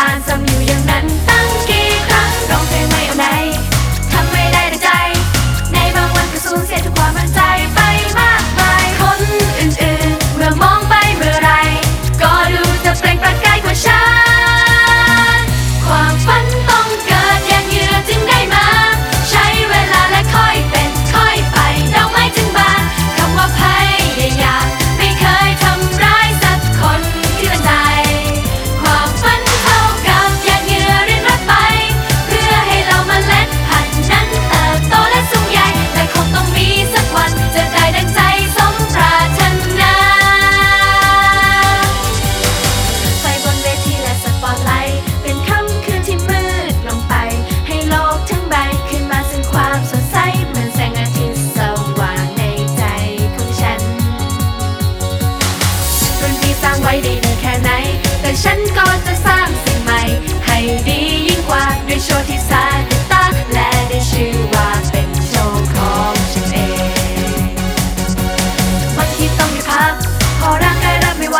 find some ว้ได้นานแค่ไหน แต่ฉันก็จะสร้างสิ่งใหม่ ให้ดียิ่งกว่าด้วยโชว์ที่สานตา และได้ชื่อว่าเป็นโชว์ของฉันเองบางทีต้องมีพักพอร่างกายรับไม่ไหว